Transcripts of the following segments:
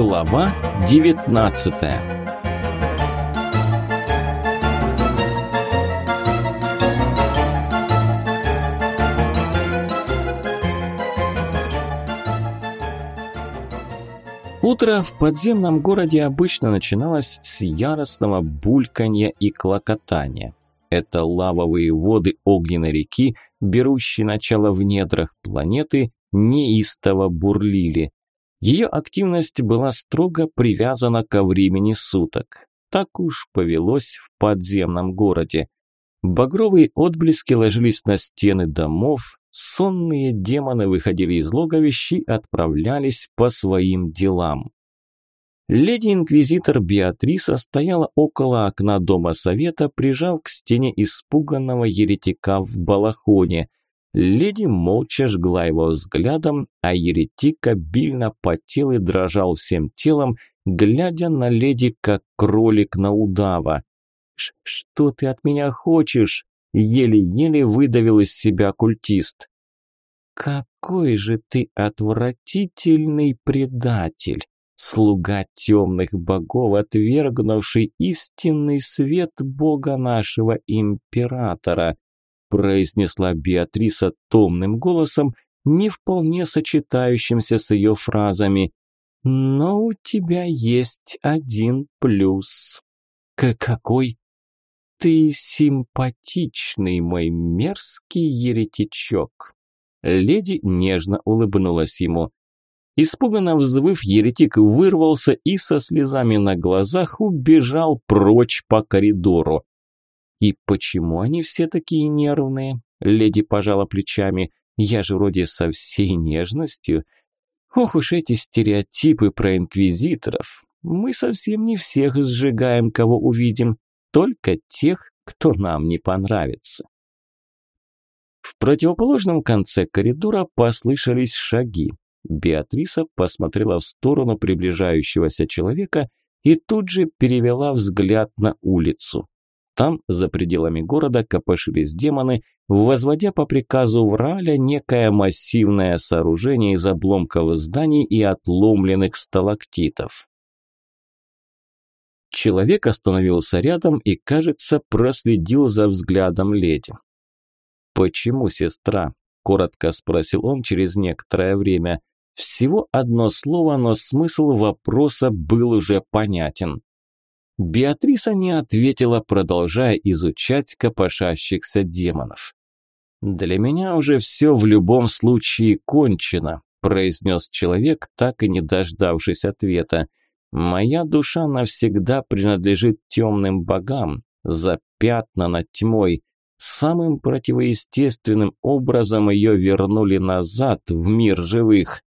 Глава 19 Утро в подземном городе обычно начиналось с яростного бульканья и клокотания. Это лавовые воды огненной реки, берущие начало в недрах планеты, неистово бурлили. Ее активность была строго привязана ко времени суток. Так уж повелось в подземном городе. Багровые отблески ложились на стены домов, сонные демоны выходили из логовищ и отправлялись по своим делам. Леди-инквизитор Беатриса стояла около окна дома совета, прижав к стене испуганного еретика в балахоне. Леди молча жгла его взглядом, а еретик обильно потел и дрожал всем телом, глядя на леди, как кролик на удава. «Что ты от меня хочешь?» – еле-еле выдавил из себя культист. «Какой же ты отвратительный предатель!» слуга темных богов, отвергнувший истинный свет бога нашего императора, произнесла Беатриса томным голосом, не вполне сочетающимся с ее фразами. «Но у тебя есть один плюс». К «Какой?» «Ты симпатичный, мой мерзкий еретичок». Леди нежно улыбнулась ему. Испуганно взвыв, еретик вырвался и со слезами на глазах убежал прочь по коридору. «И почему они все такие нервные?» Леди пожала плечами. «Я же вроде со всей нежностью. Ох уж эти стереотипы про инквизиторов. Мы совсем не всех сжигаем, кого увидим, только тех, кто нам не понравится». В противоположном конце коридора послышались шаги. Беатриса посмотрела в сторону приближающегося человека и тут же перевела взгляд на улицу. Там, за пределами города, копошились демоны, возводя по приказу Враля некое массивное сооружение из обломков зданий и отломленных сталактитов. Человек остановился рядом и, кажется, проследил за взглядом леди. «Почему, сестра?» – коротко спросил он через некоторое время. Всего одно слово, но смысл вопроса был уже понятен. Беатриса не ответила, продолжая изучать копошащихся демонов. «Для меня уже все в любом случае кончено», – произнес человек, так и не дождавшись ответа. «Моя душа навсегда принадлежит темным богам, запятнана тьмой. Самым противоестественным образом ее вернули назад, в мир живых.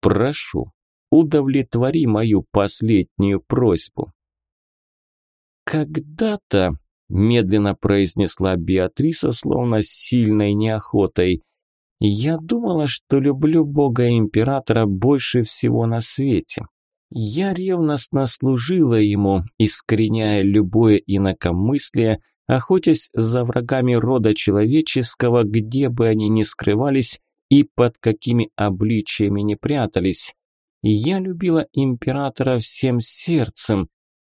Прошу, удовлетвори мою последнюю просьбу. Когда-то, медленно произнесла Беатриса, словно сильной неохотой, я думала, что люблю Бога Императора больше всего на свете. Я ревностно служила ему, искореняя любое инакомыслие, охотясь за врагами рода человеческого, где бы они ни скрывались, и под какими обличиями не прятались. Я любила императора всем сердцем,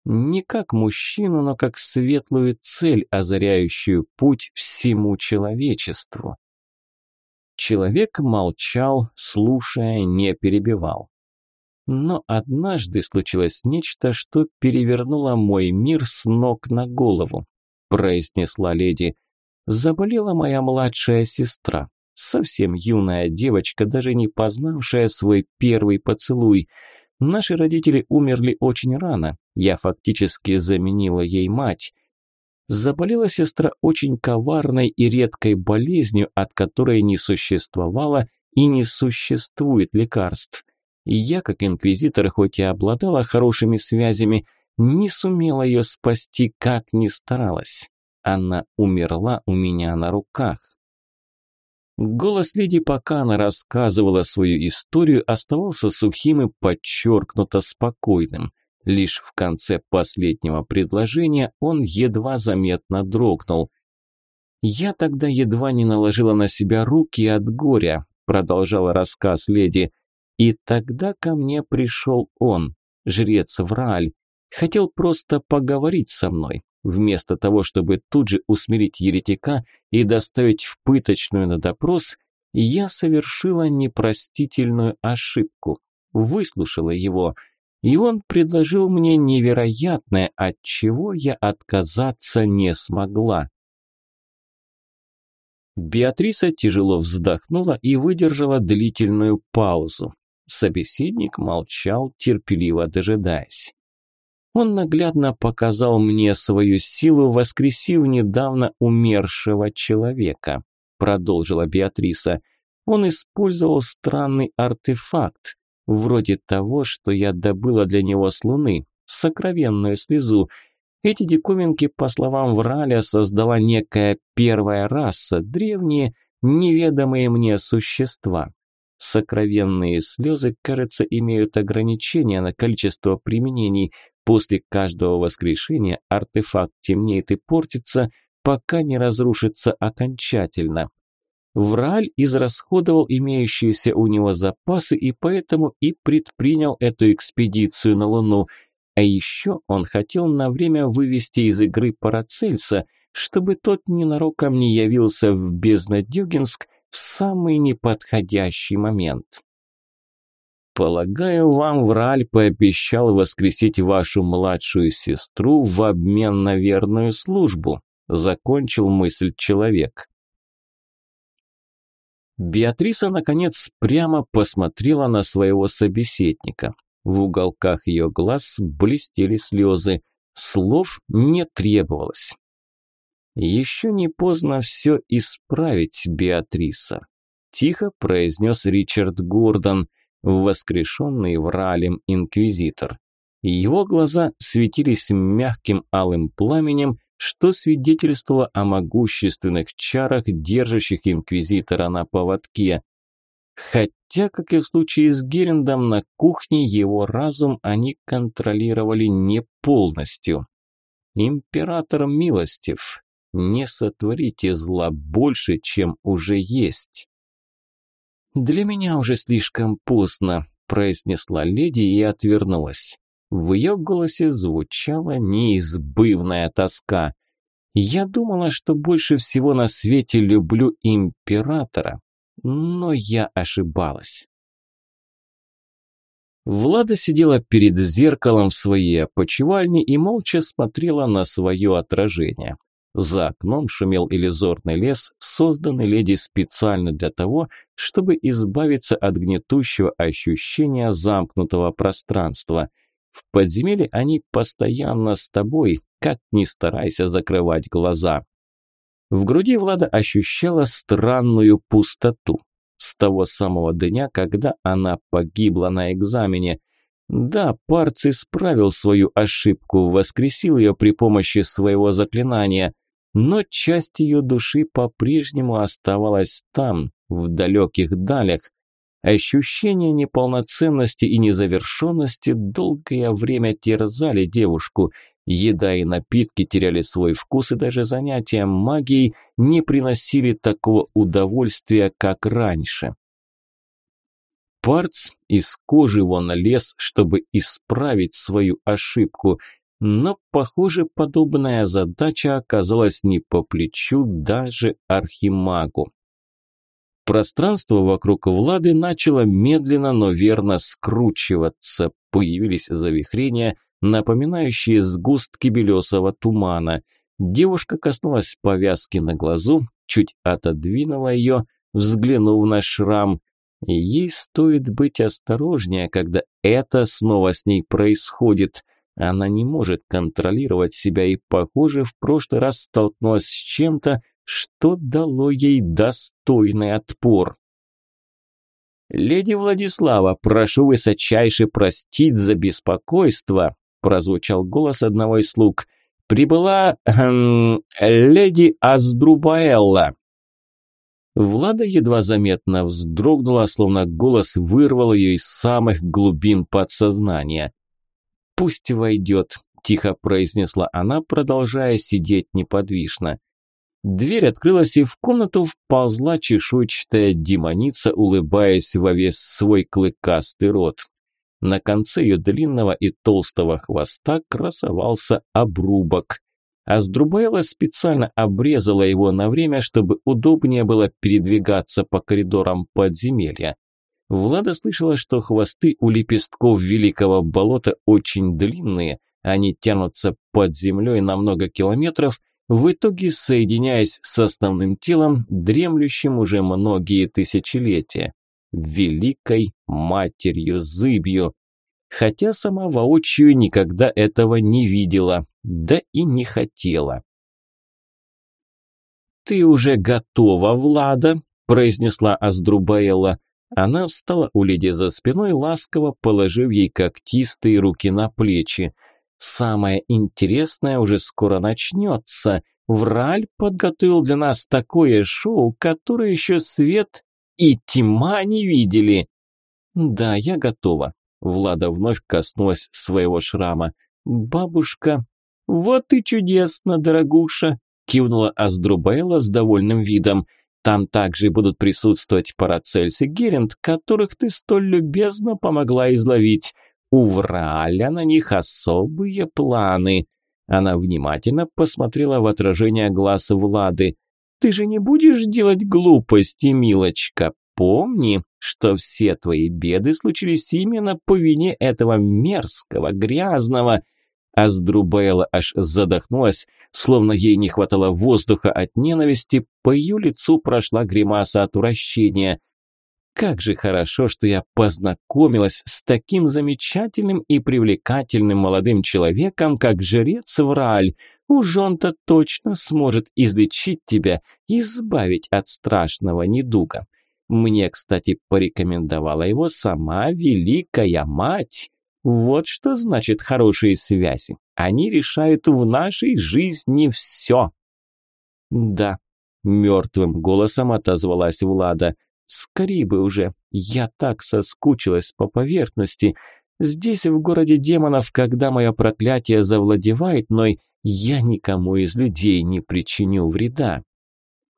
не как мужчину, но как светлую цель, озаряющую путь всему человечеству. Человек молчал, слушая, не перебивал. Но однажды случилось нечто, что перевернуло мой мир с ног на голову, произнесла леди. Заболела моя младшая сестра. Совсем юная девочка, даже не познавшая свой первый поцелуй. Наши родители умерли очень рано. Я фактически заменила ей мать. Заболела сестра очень коварной и редкой болезнью, от которой не существовало и не существует лекарств. И я, как инквизитор, хоть и обладала хорошими связями, не сумела ее спасти, как ни старалась. Она умерла у меня на руках. Голос леди, пока она рассказывала свою историю, оставался сухим и подчеркнуто спокойным. Лишь в конце последнего предложения он едва заметно дрогнул. «Я тогда едва не наложила на себя руки от горя», продолжала рассказ леди. «И тогда ко мне пришел он, жрец Врааль. Хотел просто поговорить со мной. Вместо того, чтобы тут же усмирить еретика и доставить в пыточную на допрос, я совершила непростительную ошибку. Выслушала его, и он предложил мне невероятное, от чего я отказаться не смогла. Беатриса тяжело вздохнула и выдержала длительную паузу. Собеседник молчал, терпеливо дожидаясь. Он наглядно показал мне свою силу, воскресив недавно умершего человека, продолжила Беатриса. Он использовал странный артефакт, вроде того, что я добыла для него с Луны, сокровенную слезу. Эти диковинки, по словам Враля, создала некая первая раса, древние, неведомые мне существа. Сокровенные слезы, кажется, имеют ограничения на количество применений. После каждого воскрешения артефакт темнеет и портится, пока не разрушится окончательно. Враль израсходовал имеющиеся у него запасы и поэтому и предпринял эту экспедицию на Луну. А еще он хотел на время вывести из игры Парацельса, чтобы тот ненароком не явился в Безнадюгинск в самый неподходящий момент. «Полагаю, вам Враль пообещал воскресить вашу младшую сестру в обмен на верную службу», закончил мысль человек. Беатриса, наконец, прямо посмотрела на своего собеседника. В уголках ее глаз блестели слезы. Слов не требовалось. «Еще не поздно все исправить, Беатриса», – тихо произнес Ричард Гордон, воскрешенный вралем инквизитор. Его глаза светились мягким алым пламенем, что свидетельствовало о могущественных чарах, держащих инквизитора на поводке. Хотя, как и в случае с Герендом, на кухне его разум они контролировали не полностью. Император милостив, не сотворите зла больше, чем уже есть. «Для меня уже слишком поздно», – произнесла леди и отвернулась. В ее голосе звучала неизбывная тоска. «Я думала, что больше всего на свете люблю императора, но я ошибалась». Влада сидела перед зеркалом в своей опочивальне и молча смотрела на свое отражение. За окном шумел иллюзорный лес, созданный леди специально для того, чтобы избавиться от гнетущего ощущения замкнутого пространства. В подземелье они постоянно с тобой, как ни старайся закрывать глаза. В груди Влада ощущала странную пустоту. С того самого дня, когда она погибла на экзамене. Да, Парци справил свою ошибку, воскресил ее при помощи своего заклинания – но часть ее души по-прежнему оставалась там, в далеких далях. Ощущения неполноценности и незавершенности долгое время терзали девушку. Еда и напитки теряли свой вкус, и даже занятия магией не приносили такого удовольствия, как раньше. Парц из кожи вон лез, чтобы исправить свою ошибку – но, похоже, подобная задача оказалась не по плечу даже архимагу. Пространство вокруг Влады начало медленно, но верно скручиваться. Появились завихрения, напоминающие сгустки белесого тумана. Девушка коснулась повязки на глазу, чуть отодвинула ее, взглянув на шрам. Ей стоит быть осторожнее, когда это снова с ней происходит – она не может контролировать себя и, похоже, в прошлый раз столкнулась с чем-то, что дало ей достойный отпор. «Леди Владислава, прошу высочайше простить за беспокойство», прозвучал голос одного из слуг. «Прибыла эм, леди Аздрубаэлла». Влада едва заметно вздрогнула, словно голос вырвал ее из самых глубин подсознания. «Пусть войдет», – тихо произнесла она, продолжая сидеть неподвижно. Дверь открылась, и в комнату вползла чешуйчатая демоница, улыбаясь во весь свой клыкастый рот. На конце ее длинного и толстого хвоста красовался обрубок. Аздрубайла специально обрезала его на время, чтобы удобнее было передвигаться по коридорам подземелья. Влада слышала, что хвосты у лепестков великого болота очень длинные, они тянутся под землей на много километров, в итоге соединяясь с основным телом, дремлющим уже многие тысячелетия. Великой матерью Зыбью. Хотя сама воочию никогда этого не видела, да и не хотела. «Ты уже готова, Влада?» – произнесла Аздрубаэла. Она встала у леди за спиной, ласково положив ей когтистые руки на плечи. «Самое интересное уже скоро начнется. Враль подготовил для нас такое шоу, которое еще свет и тьма не видели». «Да, я готова». Влада вновь коснулась своего шрама. «Бабушка, «Вот и чудесно, дорогуша!» – кивнула Аздрубайла с довольным видом. «Там также будут присутствовать Парацельс и Герент, которых ты столь любезно помогла изловить. У Враля на них особые планы». Она внимательно посмотрела в отражение глаз Влады. «Ты же не будешь делать глупости, милочка. Помни, что все твои беды случились именно по вине этого мерзкого, грязного, Аздрубайла аж задохнулась, словно ей не хватало воздуха от ненависти, по ее лицу прошла гримаса отвращения. Как же хорошо, что я познакомилась с таким замечательным и привлекательным молодым человеком, как жрец Врааль. Уж он-то точно сможет излечить тебя, избавить от страшного недуга. Мне, кстати, порекомендовала его сама Великая Мать. Вот что значит хорошие связи. Они решают в нашей жизни все. Да, мертвым голосом отозвалась Влада. Скорей бы уже, я так соскучилась по поверхности. Здесь, в городе демонов, когда мое проклятие завладевает мной, я никому из людей не причиню вреда.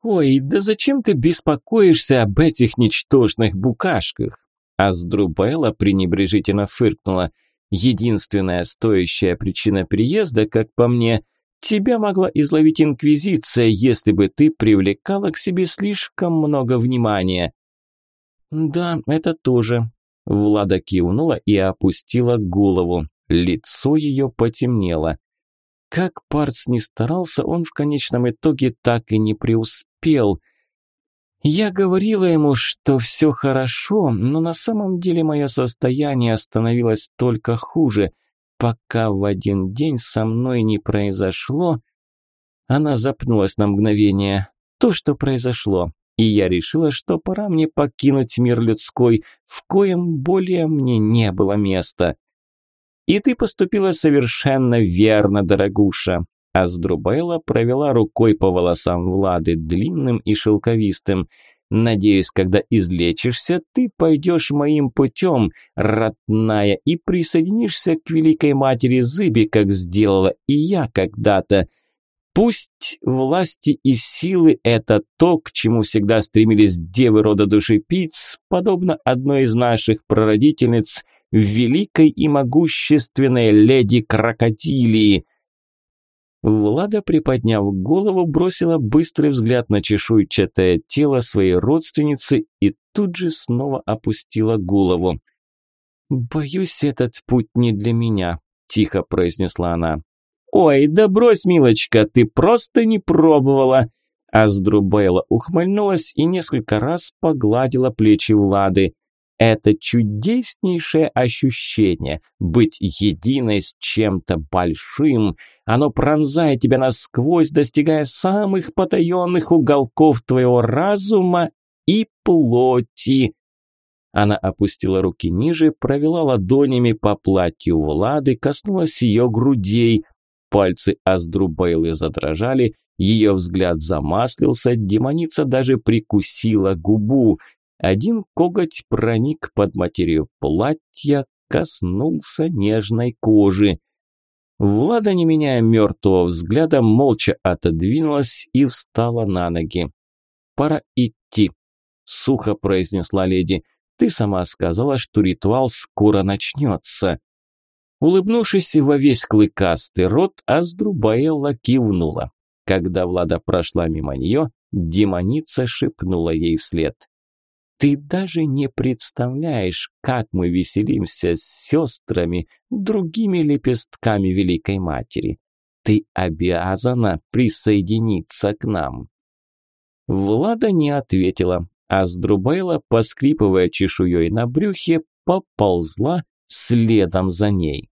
Ой, да зачем ты беспокоишься об этих ничтожных букашках? Аздрубайла пренебрежительно фыркнула. «Единственная стоящая причина приезда, как по мне, тебя могла изловить Инквизиция, если бы ты привлекала к себе слишком много внимания». «Да, это тоже». Влада кивнула и опустила голову. Лицо ее потемнело. Как Парц не старался, он в конечном итоге так и не преуспел – я говорила ему, что все хорошо, но на самом деле мое состояние становилось только хуже, пока в один день со мной не произошло... Она запнулась на мгновение. То, что произошло. И я решила, что пора мне покинуть мир людской, в коем более мне не было места. И ты поступила совершенно верно, дорогуша. Аздрубайла провела рукой по волосам Влады, длинным и шелковистым. «Надеюсь, когда излечишься, ты пойдешь моим путем, родная, и присоединишься к великой матери Зыби, как сделала и я когда-то. Пусть власти и силы – это то, к чему всегда стремились девы рода душепиц, подобно одной из наших прародительниц, великой и могущественной леди Крокодилии». Влада, приподняв голову, бросила быстрый взгляд на чешуйчатое тело своей родственницы и тут же снова опустила голову. «Боюсь, этот путь не для меня», – тихо произнесла она. «Ой, да брось, милочка, ты просто не пробовала!» Аздрубайла ухмыльнулась и несколько раз погладила плечи Влады. Это чудеснейшее ощущение – быть единой с чем-то большим. Оно пронзает тебя насквозь, достигая самых потаенных уголков твоего разума и плоти. Она опустила руки ниже, провела ладонями по платью Влады, коснулась ее грудей. Пальцы Аздрубейлы задрожали, ее взгляд замаслился, демоница даже прикусила губу – один коготь проник под материю платья, коснулся нежной кожи. Влада, не меняя мертвого взгляда, молча отодвинулась и встала на ноги. «Пора идти», – сухо произнесла леди. Ты сама сказала, что ритуал скоро начнется». Улыбнувшись во весь клыкастый рот, Аздрубаэла кивнула. Когда Влада прошла мимо нее, демоница шепнула ей вслед. «Ты даже не представляешь, как мы веселимся с сестрами, другими лепестками Великой Матери. Ты обязана присоединиться к нам». Влада не ответила, а Сдрубайла, поскрипывая чешуей на брюхе, поползла следом за ней.